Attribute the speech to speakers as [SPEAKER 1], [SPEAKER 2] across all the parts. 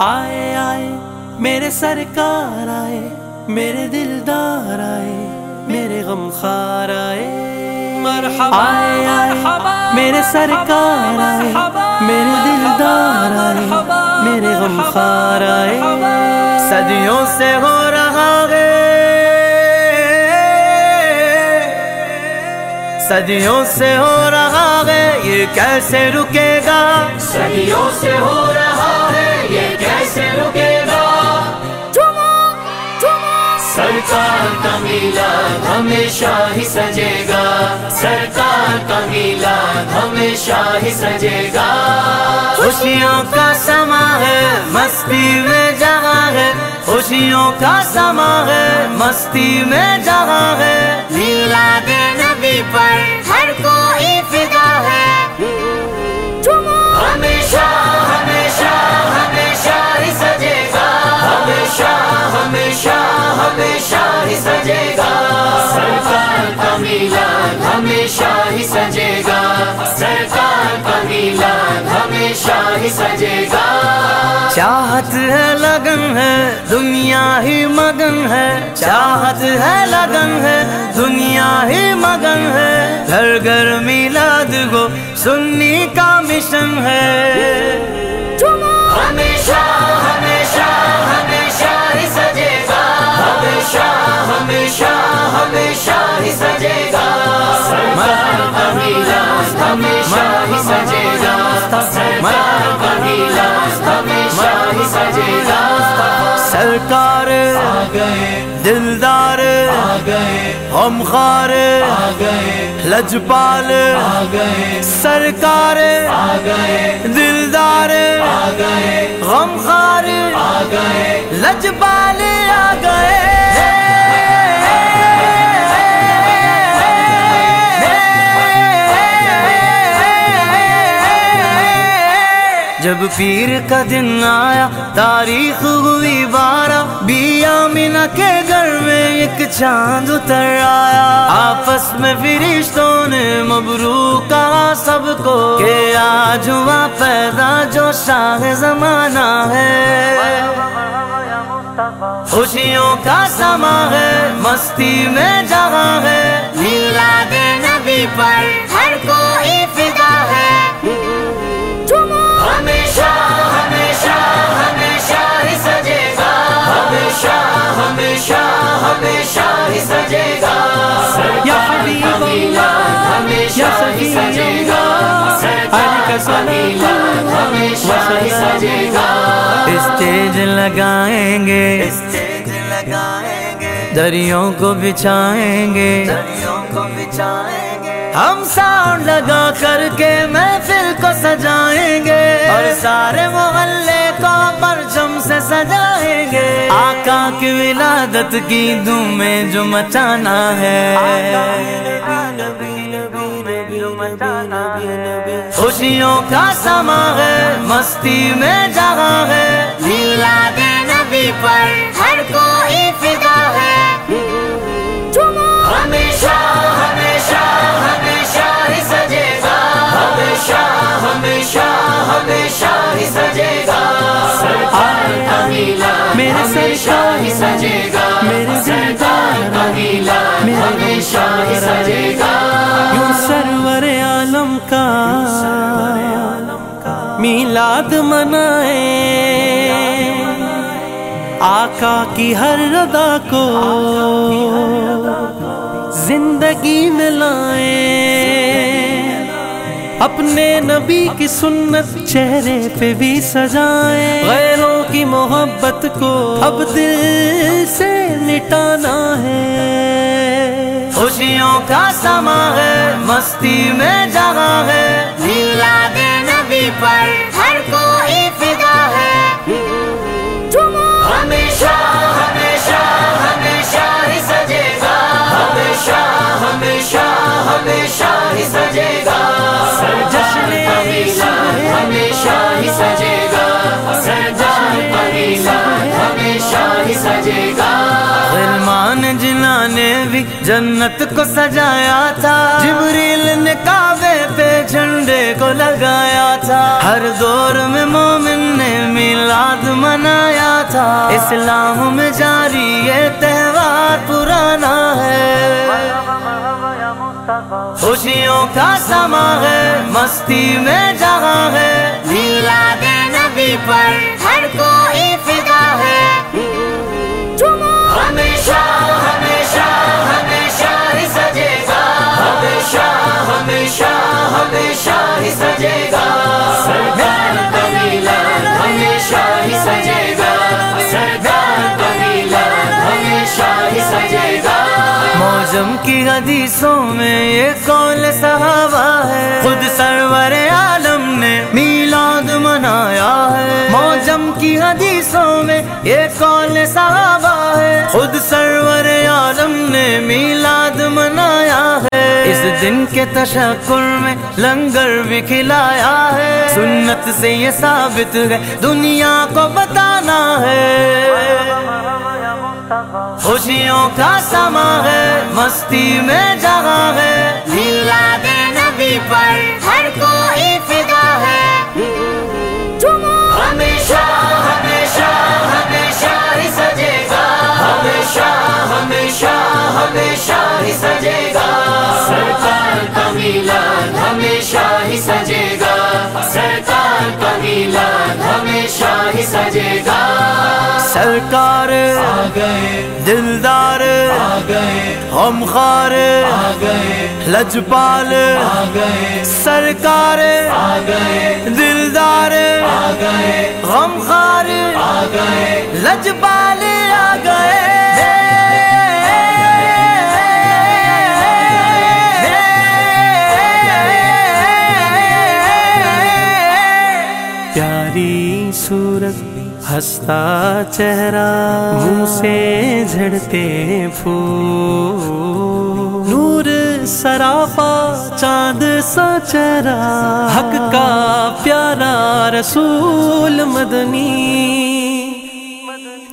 [SPEAKER 1] آئے آئے میرے سرکار آئے میرے دلدار آئے میرے غم خار آئے۔
[SPEAKER 2] مرحبا
[SPEAKER 1] آئے آئے میرے سرکار آئے میرے دلدار آئے میرے غم خار آئے۔ صدیوں سے ہو رہا ہے۔ صدیوں سے ہو رہا ہے۔ یہ کیسے رکے گا؟
[SPEAKER 2] صدیوں سے ہو رہا ہے یہ کیسے رکے گا سرکار کا میلاد ہمیشہ ہی سجے گا سرکار کا میلاد ہمیشہ ہی سجے گا
[SPEAKER 1] خوشیوں کا سما ہے مستی میں جگہ ہے خوشیوں کا سما ہے مستی میں جگہ ہے میلاد نبی پر ہر کوئی
[SPEAKER 2] سجے گا۔ سرکار کا میلاد ہمیشہ ہی سجے گا۔ سرکار کا میلاد ہمیشہ ہی سجے گا۔
[SPEAKER 1] چاہت ہے لگن ہے، دنیا ہی مگن ہے۔ چاہت ہے لگن ہے، دنیا ہی مگن ہے۔ گھر گھر میلاد کو سننی کا مشن ہے۔
[SPEAKER 2] گئے
[SPEAKER 1] دلدار
[SPEAKER 2] گئے
[SPEAKER 1] ہم خار
[SPEAKER 2] گئے
[SPEAKER 1] لجپال
[SPEAKER 2] آ گئے
[SPEAKER 1] سرکار
[SPEAKER 2] گئے
[SPEAKER 1] دلدار
[SPEAKER 2] گئے
[SPEAKER 1] غم خار لجپال آ گئے جب پیر کا دن آیا، تاریخ ہوئی بارہ بیا مینا کے گھر میں ایک چاند اتر آیا۔ آپس میں فرشتوں نے مبروک کہا سب کو کہ آج ہوا پیدا جو شاہ زمانہ ہے۔ خوشیوں کا سما ہے، مستی میں جگہ ہے۔ میلاد نبی پر ہر کوئی فدا
[SPEAKER 2] ہمیشہ ہی سجے گا۔
[SPEAKER 1] یا حبیب
[SPEAKER 2] کا میلاد ہمیشہ
[SPEAKER 1] یا
[SPEAKER 2] ہی
[SPEAKER 1] سفیر
[SPEAKER 2] سجے گا سرکار کا میلاد ہمیشہ ہی سجے گا۔
[SPEAKER 1] اسٹیج لگائیں گے۔ اسٹیج لگائیں گے۔ دریوں کو بچھائیں گے۔ دریوں کو بچھائیں گے ہم ساؤنڈ لگا کر کے محفل کو سجائیں گے اور سارے محلے کو پرچم سے سجائیں گے۔ آقا کی ولادت کی دھوم میں جو مچانا ہے۔ خوشیوں کا سما ہے مستی میں جگہ ہے۔ میلاد نبی پر ہر کوئی
[SPEAKER 2] سجے گا۔ کا میلاد
[SPEAKER 1] میرے
[SPEAKER 2] ہمیشہ ہی سجے گا۔
[SPEAKER 1] میرے
[SPEAKER 2] سرکار کا میلاد
[SPEAKER 1] میرے
[SPEAKER 2] ہمیشہ ہی سجے گا۔
[SPEAKER 1] یوں سرور عالم کا میلاد منائے۔ آقا کی ہر ردا کو زندگی میں لائیں اپنے نبی کی سنت چہرے پہ بھی سجائیں۔ غیروں کی محبت کو اب دل سے مٹانا ہے۔ خوشیوں کا سما ہے، مستی میں جگہ ہے۔ میلاد نبی پر
[SPEAKER 2] سجے گا
[SPEAKER 1] غلمان جنا نے بھی جنت کو سجایا تھا۔ جبریل نے کعبے پہ جھنڈے کو لگایا تھا۔ ہر دور میں مومن نے میلاد منایا تھا۔ اسلام میں جاری یہ تہوار پرانا ہے۔ خوشیوں کا سما ہے۔ مستی میں جہاں ہے۔
[SPEAKER 2] میلاد نبی پر ہر کوئی ہمیشہ ہمیشہ ہمیشہ ہی سجے گا ہمیشہ ہمیشہ ہمیشہ ہی سجے گا ہمیشہ ہی سجے گا ہمیشہ ہی سجے گا
[SPEAKER 1] موجم کی حدیثوں میں یہ قول صحابہ ہے۔ خود سرور عالم نے میلاد منایا ہے۔ موجم کی حدیثوں میں یہ قول صحابہ میلاد منایا ہے۔ اس دن کے تشکر میں لنگر بھی کھلایا ہے۔ سنت سے یہ ثابت ہے، دنیا کو بتانا ہے۔ خوشیوں کا سما ہے، مستی میں جگہ ہے۔
[SPEAKER 2] میلاد نبی پر ہر کوئی فدا ہے۔ ہمیشہ ہمیشہ میلاد ہمیشہ ہی سجے گا۔ سرکار کا میلاد ہمیشہ ہی سجے گا۔
[SPEAKER 1] سرکار
[SPEAKER 2] گئے۔
[SPEAKER 1] دلدار
[SPEAKER 2] گئے۔
[SPEAKER 1] غمخوار
[SPEAKER 2] گئے۔
[SPEAKER 1] لجپال
[SPEAKER 2] گئے۔
[SPEAKER 1] سرکار
[SPEAKER 2] گئے۔
[SPEAKER 1] دلدار
[SPEAKER 2] گئے گئے۔
[SPEAKER 1] لجپال آ گئے۔ پیاری صورت ہستا چہرہ، منہ سے جھڑتے پھول۔ نور سراپا، چاند سا چہرہ۔ حق کا پیارا رسول مدنی۔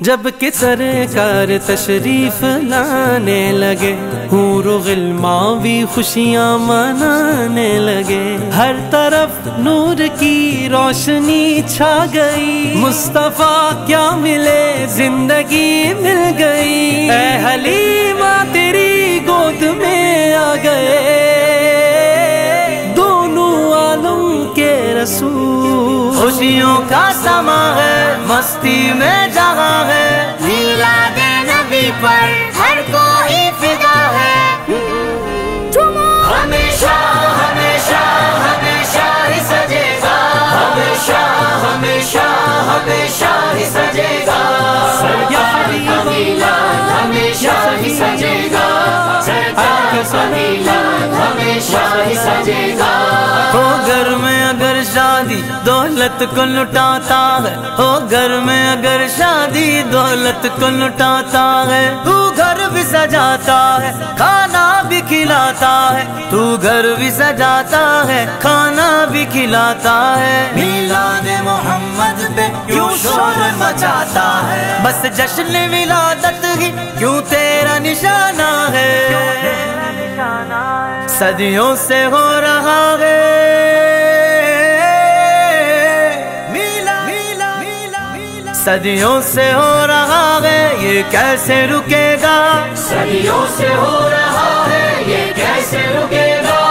[SPEAKER 1] جبکہ سرکار تشریف لانے لگے، حور و غلماں بھی خوشیاں منانے لگے۔ ہر طرف نور کی روشنی چھا گئی۔ مصطفیٰ کیا ملے؟ زندگی مل گئی۔ اے حلیمہ، تیری گود میں آ گئے۔ دونوں عالم کے رسول خوشیوں کا سما ہے مستی میں جہاں ہے۔
[SPEAKER 2] میلاد نبی پر ہر کوئی فدا ہے۔ ہمیشہ ہمیشہ ہمیشہ ہی سجے گا ہمیشہ ہمیشہ ہمیشہ ہی سجے گا
[SPEAKER 1] دولت کو لٹاتا ہے۔ ہو گھر میں اگر شادی دولت کو لٹاتا ہے تو گھر بھی سجاتا ہے کھانا بھی کھلاتا ہے۔ تو گھر بھی سجاتا ہے کھانا بھی کھلاتا ہے۔ میلاد محمد پہ کیوں شور مچاتا ہے؟ بس جشن ولادت ہی کیوں تیرا نشانہ ہے؟ صدیوں سے ہو رہا ہے۔ صدیوں سے ہو رہا ہے، یہ کیسے رکے گا؟
[SPEAKER 2] صدیوں سے ہو رہا ہے، یہ کیسے رکے گا؟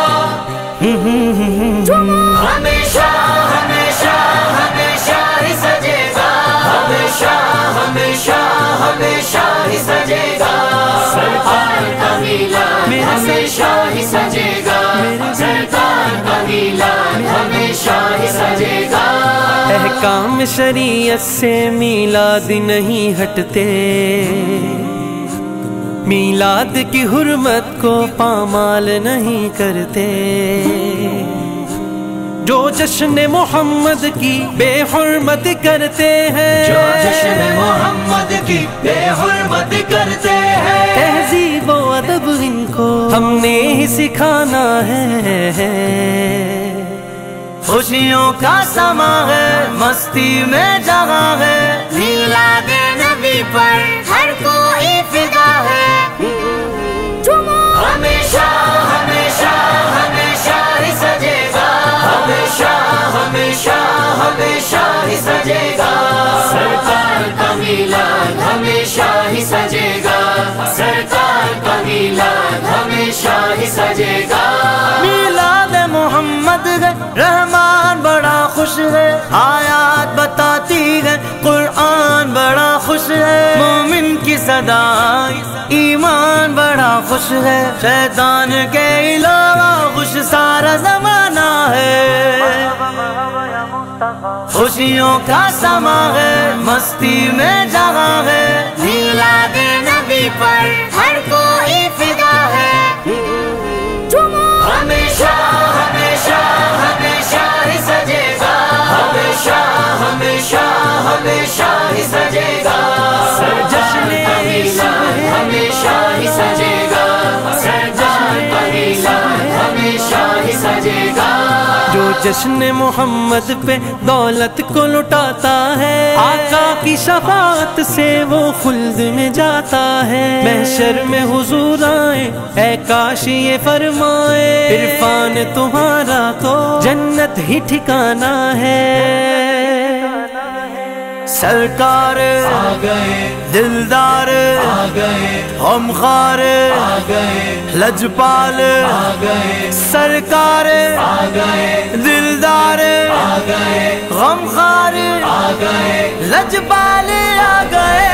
[SPEAKER 2] ہمیشہ ہمیشہ ہمیشہ ہی سجے گا۔ ہمیشہ ہمیشہ ہمیشہ ہی سجے گا۔ سرکار کا میلاد ہمیشہ ہی سجے گا۔ سرکار کا میلاد ہمیشہ ہی سجے گا۔
[SPEAKER 1] احکام شریعت سے میلاد نہیں ہٹتے۔ میلاد کی حرمت کو پامال نہیں کرتے۔ جو جشن محمد کی بے حرمت کرتے ہیں۔
[SPEAKER 2] جو جشن محمد کی بے حرمت کرتے ہیں۔
[SPEAKER 1] تہذیب و ادب ان کو ہم نے ہی سکھانا ہے۔ خوشیوں کا سما ہے مستی میں جگہ ہے۔
[SPEAKER 2] میلاد نبی پر ہر کوئی فدا ہے۔ ہمیشہ ہمیشہ ہمیشہ ہی سجے گا ہمیشہ ہمیشہ ہمیشہ ہی سجے گا میلاد ہمیشہ ہی سجے گا سرکار کا میلاد ہمیشہ ہی سجے گا
[SPEAKER 1] میلاد محمد ہے کی صدا، ایمان بڑا خوش ہے۔ شیطان کے علاوہ خوش سارا زمانہ ہے۔ خوشیوں کا سما ہے، مستی میں جگہ ہے۔
[SPEAKER 2] میلاد نبی پر ہر کوئی
[SPEAKER 1] جشن محمد پہ دولت کو لٹاتا ہے۔ آقا کی شفاعت سے وہ خلد میں جاتا ہے۔ محشر میں حضور آئے اے کاش یہ فرمائے۔ عرفان تمہارا تو جنت ہی ٹھکانا ہے۔ سرکار
[SPEAKER 2] آ گئے۔
[SPEAKER 1] دلدار
[SPEAKER 2] آ گئے۔
[SPEAKER 1] غمخار
[SPEAKER 2] آ گئے۔
[SPEAKER 1] لجپال۔
[SPEAKER 2] آ گئے۔
[SPEAKER 1] سرکار
[SPEAKER 2] آ گئے۔
[SPEAKER 1] دلدار
[SPEAKER 2] آ گئے۔
[SPEAKER 1] غمخار
[SPEAKER 2] آ گئے۔
[SPEAKER 1] لجپال آ گئے۔